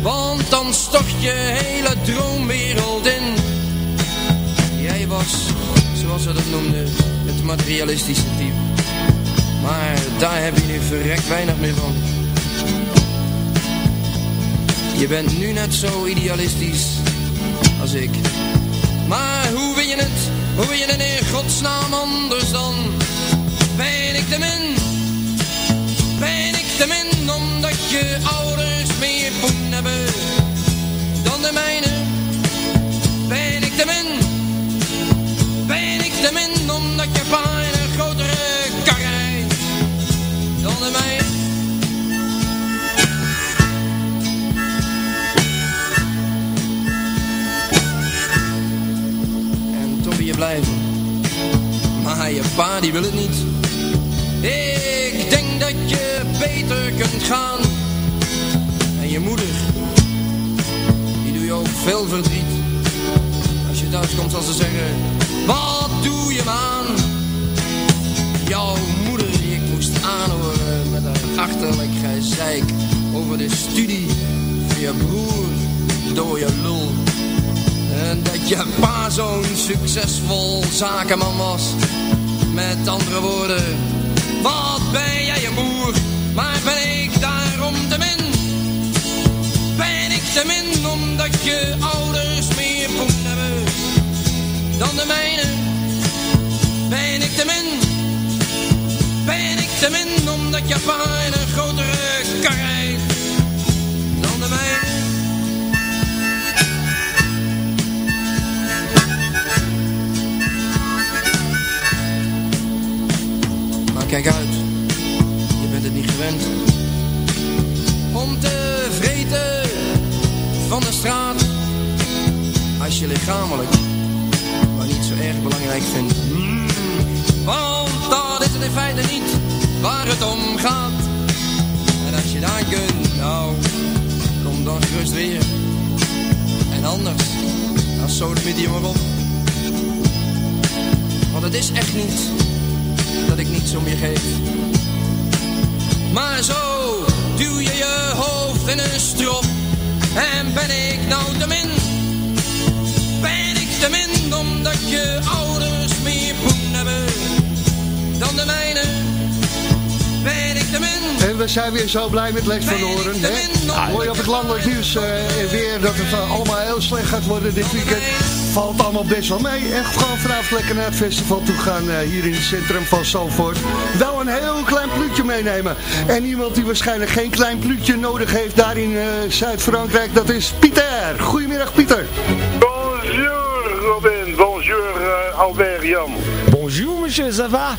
Want dan stort je hele droomwereld in. Jij was, zoals ze dat noemden Het materialistische type. Maar daar heb je nu verrekt weinig meer van je bent nu net zo idealistisch als ik. Maar hoe wil je het? Hoe wil je het in godsnaam anders dan? Ben ik te min? Ben ik te min omdat je ouders pa die wil het niet. Ik denk dat je beter kunt gaan. En je moeder, die doe je ook veel verdriet. Als je thuis komt zal ze zeggen, wat doe je man? Jouw moeder die ik moest aanhoren met een achterlijk gezeik over de studie van je broer door je lul. En dat je pa zo'n succesvol zakenman was. Met andere woorden, wat ben jij een boer? Maar ben ik daarom te min? Ben ik te min omdat je ouders meer poen hebben dan de mijne? Ben ik te min? Ben ik te min omdat je pa een grotere kar rijdt kijk uit, je bent het niet gewend. Om te vreten van de straat. Als je lichamelijk maar niet zo erg belangrijk vindt. Want dat is het in feite niet waar het om gaat. En als je daar kunt, nou, kom dan gerust weer. En anders, als zo de maar op. Want het is echt niet dat ik niets om je geef. Maar zo duw je je hoofd in een strop. En ben ik nou te min? Ben ik te min omdat je ouders meer poen hebben dan de mijne? Ben ik te min? En we zijn weer zo blij met Lex van Horen. hè? Hoor je op het landelijk nieuws eh, weer dat het eh, allemaal heel slecht gaat worden dit weekend. Valt allemaal best wel mee. En gewoon vanavond lekker naar het festival toe gaan eh, hier in het centrum van Zandvoort. Wel een heel klein pluutje meenemen. En iemand die waarschijnlijk geen klein pluutje nodig heeft daar in eh, Zuid-Frankrijk, dat is Pieter. Goedemiddag Pieter. Bonjour Robin, bonjour euh, Albert Jan. Bonjour monsieur, ça va?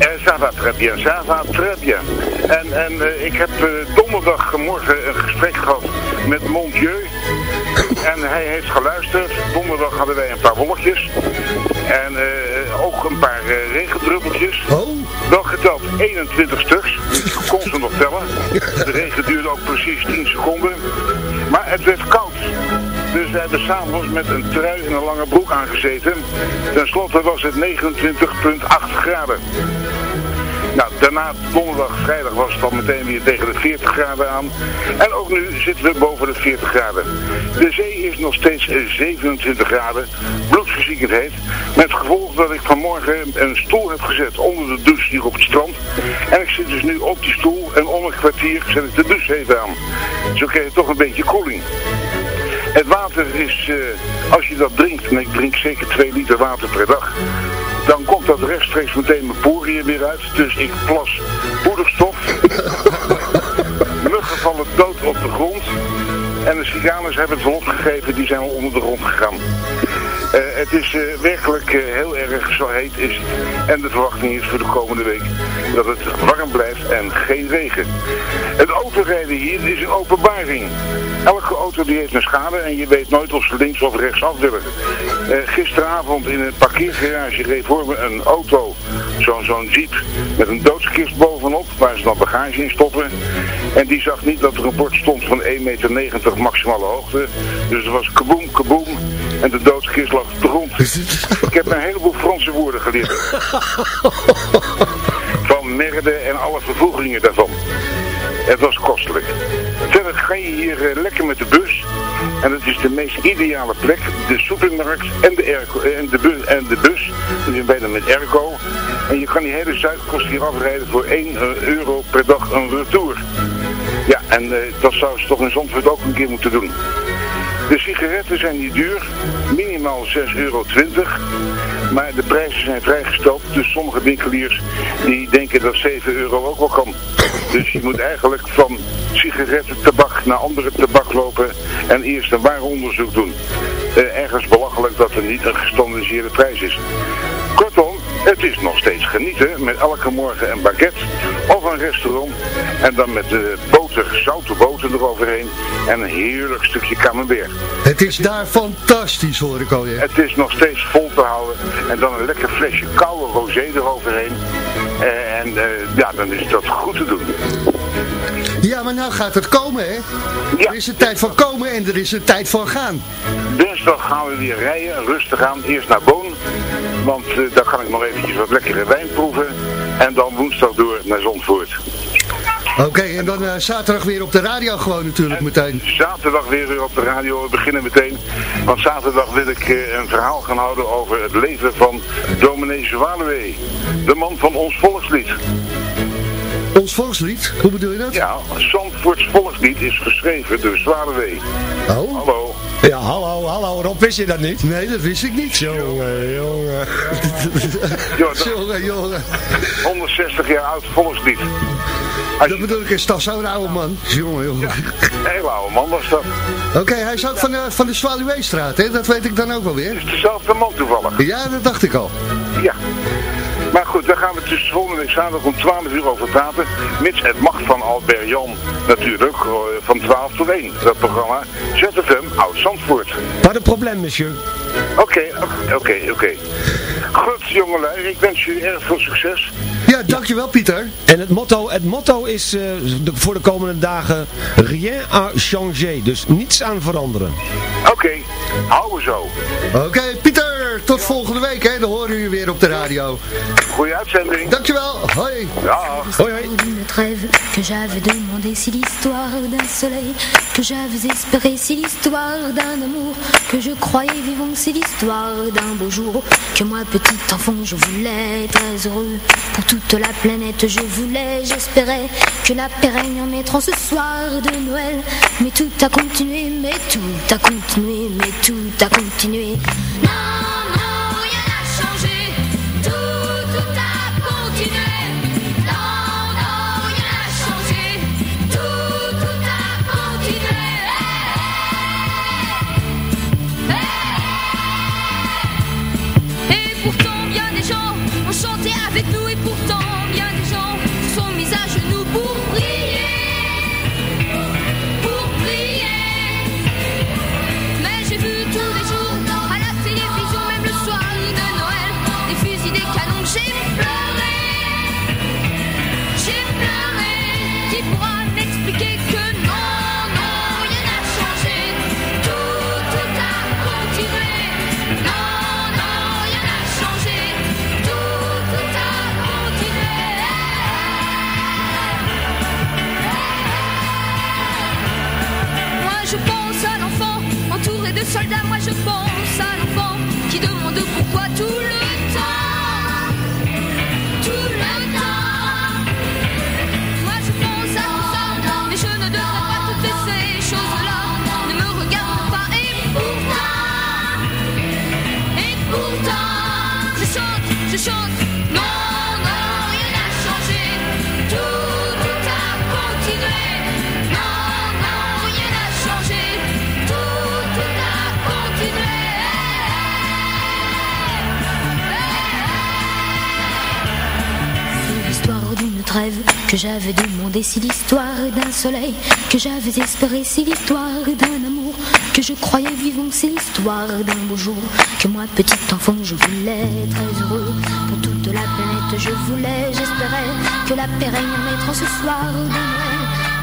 En ça va très bien, ça va très bien. En, en eh, ik heb eh, donderdag morgen een gesprek gehad met Mondieu. En hij heeft geluisterd. Donderdag hadden wij een paar wolkjes. En eh, ook een paar eh, regendruppeltjes. Oh. Wel geteld 21 stuks. Ik kon ze nog tellen. De regen duurde ook precies 10 seconden. Maar het werd koud. Dus we hebben s'avonds met een trui en een lange broek aangezeten. Ten slotte was het 29,8 graden. Nou, daarna donderdag, vrijdag was het al meteen weer tegen de 40 graden aan. En ook nu zitten we boven de 40 graden. De zee is nog steeds eh, 27 graden, bloedverziekend heet. Met gevolg dat ik vanmorgen een stoel heb gezet onder de douche hier op het strand. En ik zit dus nu op die stoel en om een kwartier zet ik de douche even aan. Zo krijg je toch een beetje koeling. Het water is, eh, als je dat drinkt, en ik drink zeker 2 liter water per dag, dan komt dat rechtstreeks meteen mijn poriën weer uit. Dus ik plas poederstof. Muggen vallen dood op de grond. En de ciganers hebben het opgegeven, die zijn al onder de grond gegaan. Eh, het is eh, werkelijk eh, heel erg zo heet is het. En de verwachting is voor de komende week dat het warm blijft en geen regen. Het autorijden hier is een openbaring. Elke auto die heeft een schade en je weet nooit of ze links of rechts af willen. Eh, gisteravond in een parkeergarage reed voor me een auto, zo'n zo'n jeep, met een doodskist bovenop, waar ze dan bagage in stoppen. En die zag niet dat er een bord stond van 1,90 meter maximale hoogte. Dus er was kaboom, kaboom. En de doodskist lag op de grond. Ik heb een heleboel Franse woorden geleerd. En alle vervoegingen daarvan. Het was kostelijk. Verder ga je hier eh, lekker met de bus. En het is de meest ideale plek. De supermarkt en de, airco, en de, bus, en de bus. Zijn bijna met airco. En je kan die hele Zuidkost hier afrijden voor 1 euro per dag een retour. Ja, en eh, dat zou ze toch in Zandvoort ook een keer moeten doen. De sigaretten zijn niet duur, minimaal 6,20 euro. Maar de prijzen zijn vrijgesteld, dus sommige winkeliers die denken dat 7 euro ook wel kan. Dus je moet eigenlijk van sigaretten, tabak naar andere tabak lopen en eerst een waaronderzoek doen. Eh, ergens belachelijk dat er niet een gestandardiseerde prijs is. Kortom, het is nog steeds genieten met elke morgen een baguette of een restaurant. En dan met de boter, zoute boter eroverheen en een heerlijk stukje camembert. Het is daar fantastisch hoor ik al je. Het is nog steeds vol te houden. En dan een lekker flesje koude rosé eroverheen. Eh, en eh, ja, dan is dat goed te doen. Ja, maar nou gaat het komen hè. Er is een tijd van komen en er is een tijd van gaan. Dinsdag gaan we weer rijden, rustig aan. Eerst naar Boon, want eh, daar kan ik nog eventjes wat lekkere wijn proeven. En dan woensdag door naar Zandvoort. Oké, en dan eh, zaterdag weer op de radio gewoon natuurlijk meteen. Zaterdag weer weer op de radio, we beginnen meteen. Want zaterdag wil ik eh, een verhaal gaan houden over het leven van dominee Zwaluwe. De man van ons volkslied. Ons volkslied? Hoe bedoel je dat? Ja, Zandvoorts volkslied is geschreven door Zwaluwe. Oh? Hallo. Ja, hallo, hallo. Rob, wist je dat niet? Nee, dat wist ik niet. Jongen, jongen. Jongen, jongen. 160 jaar oud volkslied. Dat bedoel ik, is toch zo'n oude man? Jongen, jongen. Een hele oude man was dat. Oké, hij is ook van de, van de Zwaluweestraat, hè? Dat weet ik dan ook wel weer. Het is dezelfde man toevallig. Ja, dat dacht ik al. Ja. Maar goed, daar gaan we tussen volgende week zaterdag om 12 uur over praten. Mits het mag van Albert Jan natuurlijk, eh, van 12 tot 1. Dat programma ZFM Oud Zandvoort. Wat een probleem, monsieur. Oké, oké, oké, oké. Goed, jongelui, ik wens jullie erg veel succes. Ja, dankjewel Pieter. En het motto, het motto is eh, de- voor de komende dagen rien à changer. Dus niets aan veranderen. Oké, houden we zo. Oké, Pieter, tot volgende week, hè? Dan horen we je weer op de radio. Goeie uitzending. Dankjewel, hoi. Ja. Hoi, hoi. Que j'avais demandé, si l'histoire d'un soleil que j'avais espéré, si l'histoire d'un amour que je croyais vivant, si l'histoire d'un beau jour que moi petit enfant je voulais très heureux pour toute la planète je voulais, j'espérais que la paix règne en mettant ce soir de Noël, mais tout a continué, mais tout a continué, mais tout a continué. Non, que j'avais demandé, c'est l'histoire d'un soleil que j'avais espéré, c'est l'histoire d'un amour que je croyais vivant, c'est l'histoire d'un beau jour que moi, petit enfant, je voulais très heureux pour toute la planète. Je voulais, j'espérais que la paix règne en ce soir Noël.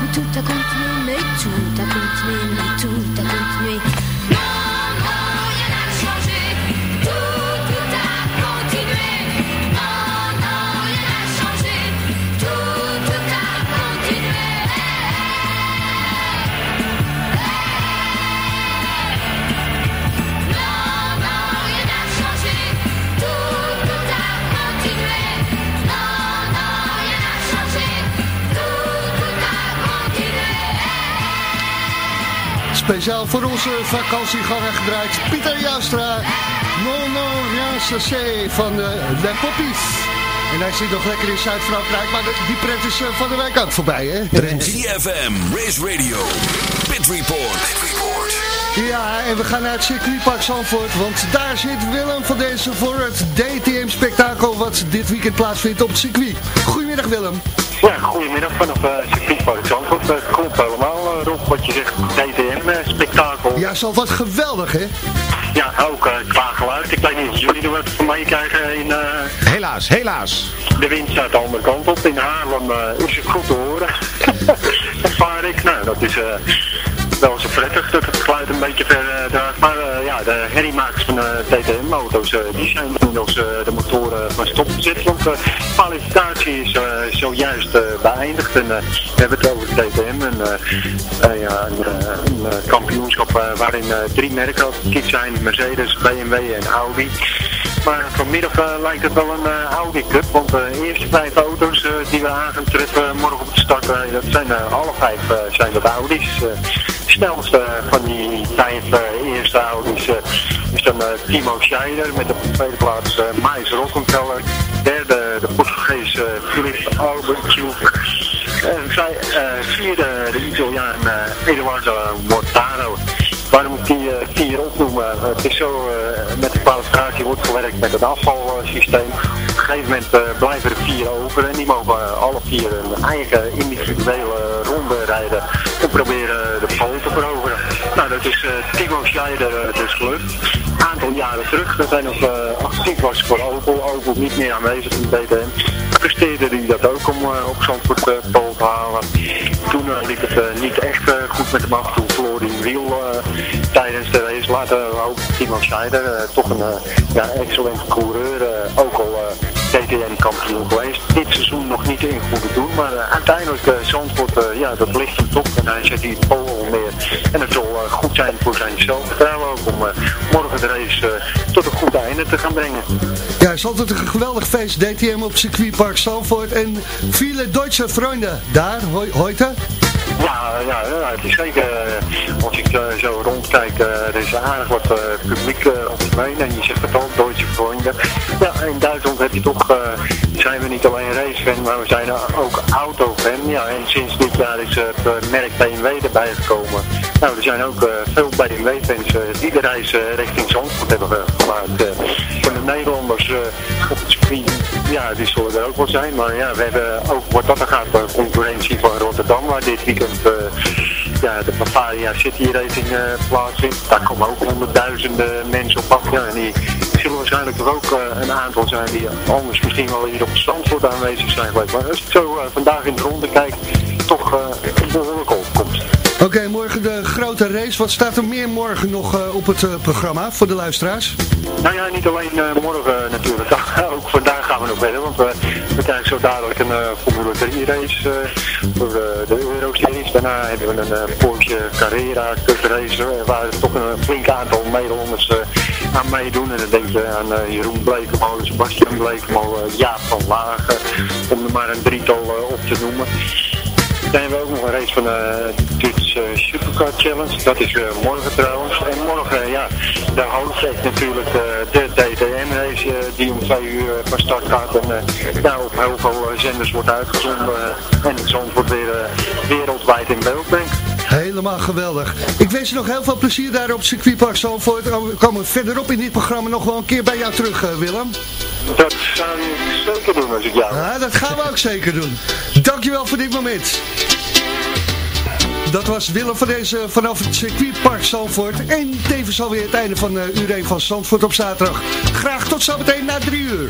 Mais tout a continué, mais tout a continué, mais tout a continué. Speciaal voor onze vakantieganger gedraaid. Pieter Joustra. Non, non, rien chassé van de Le Poppies. En hij zit nog lekker in Zuid-Frankrijk, maar de- die pret is eh, van de week ook voorbij, hè? ZFM, Race Radio, Pit Report. Ja, en we gaan naar het circuitpark Zandvoort, want daar zit Willem van deze voor het DTM-spektakel wat dit weekend plaatsvindt op het circuit. Goedemiddag Willem. Ja, goedemiddag vanaf uh, circuitpark Zandvoort. Dat klopt helemaal, Rob, wat je zegt, DTM-spektakel. Ja, zal wat geweldig, hè? Ja, ook eh, qua geluid. Ik weet niet of jullie er wat van meekrijgen in... eh, Helaas, helaas. de wind staat de andere kant op. In Haarlem eh, is het goed te horen. Ervaar ik. Nou, dat is... eh, wel zo prettig dat het geluid een beetje ver eh, draagt. Maar eh, ja, de herriemakers van de TTM-auto's, eh, die zijn inmiddels eh, de motoren van stop gezet. Want de kwalificatie is eh, zojuist eh, beëindigd. En eh, we hebben het over de TTM. En, eh, eh, een, eh, eh, kampioenschap eh, waarin eh, drie merken actief zijn. Mercedes, BMW en Audi. Maar vanmiddag eh, lijkt het wel een eh, Audi Cup, want de eerste vijf auto's eh, die we aan gaan treffen morgen op de start, eh, dat zijn eh, alle vijf eh, zijn dat Audi's. Eh, de snelste van die vijf eh, eerste Audi's eh, is eh, Timo Scheider met de tweede plaats uh, Mais Rockenfeller. Derde de Portugees eh, Philippe Albertjouk. En eh, vierde de Italiaan eh, Eduardo Mortaro. Waarom ik die eh, vier opnoemen? Eh, het is zo, eh, met de kwalificatie wordt gewerkt met het afvalsysteem. Op een gegeven moment eh, blijven er vier over en die mogen eh, alle vier een eigen individuele ronde rijden en proberen de pole te veroveren. Nou, dat is eh, Timo Scheider eh, dus gelukt. Aantal jaren terug, dat hij nog uh, actief was voor Opel, Opel niet meer aanwezig in de BTM. Presteerde hij dat ook om uh, op Zandvoort uh, pole te halen. Toen liep het niet echt goed met hem af. Toen verloor hij wiel tijdens de race. Later ook Timo Scheider, toch een ja, excellente coureur. Ook al uh, DTM kampioen geweest. Dit seizoen nog niet in goede doen. Maar uh, uiteindelijk uh, Zandvoort, uh, ja, dat ligt hem toch. En hij zet die al neer. En het zal uh, goed zijn voor zijn zelfvertrouwen ook. Om uh, morgen de race uh, tot een goed einde te gaan brengen. Ja, het is altijd een geweldig feest. DTM op circuitpark Zandvoort. En viele Duitse vrienden daar, heute? Ja, ja, ja, het is zeker, uh, als ik uh, zo rondkijk, uh, er is aardig wat publiek om je heen en je zegt het al, Duitse vrienden. Ja, in Duitsland heb je toch, zijn we niet alleen racefan, maar we zijn ook autofan. Ja, en sinds dit jaar is het merk BMW erbij gekomen. Nou, er zijn ook veel BMW-fans die de reis richting Zandvoort hebben gemaakt. van de Nederlanders op het ja, die zullen er ook wel zijn. Maar ja, we hebben ook wat dat er gaat, concurrentie van Rotterdam, waar dit weekend ja, de Bavaria City Racing plaatsvindt. Daar komen ook honderdduizenden mensen op af. Ja, en zullen waarschijnlijk er ook uh, een aantal zijn die anders misschien wel hier op het Zandvoort aanwezig zijn. Maar als ik zo vandaag in de ronde kijk, toch een behoorlijke opkomst. Oké, morgen de grote race. Wat staat er meer morgen nog uh, op het uh, programma voor de luisteraars? Nou ja, niet alleen uh, morgen natuurlijk. ook vandaag gaan we nog verder, want we, krijgen zo dadelijk een Formule 3 race voor de, Euro-series. Daarna hebben we een Porsche Carrera Cup race, waar toch een flink aantal Nederlanders aan meedoen. En dan denk je aan Jeroen Bleekemo, Sebastian Bleekemo, Jaap van Lagen, om er maar een drietal op te noemen. Hebben we ook nog een race van de Dutch Supercar Challenge. Dat is morgen trouwens. En morgen, ja, de hoofdtrek natuurlijk de DTM race die om twee uur van start gaat. En daar op heel veel zenders wordt uitgezonden. en het wordt weer wereldwijd in beeld. Helemaal geweldig. Ik wens je nog heel veel plezier daar op circuitpark Zandvoort. We komen verderop in dit programma nog wel een keer bij jou terug, Willem. Dat zou ik zeker doen als ik jou... Ja, dat gaan we ook zeker doen. Dankjewel voor dit moment. Dat was Willem van deze vanaf het circuitpark Zandvoort. En tevens alweer het einde van uh, uur 1 van Zandvoort op zaterdag. Graag tot zometeen na drie uur.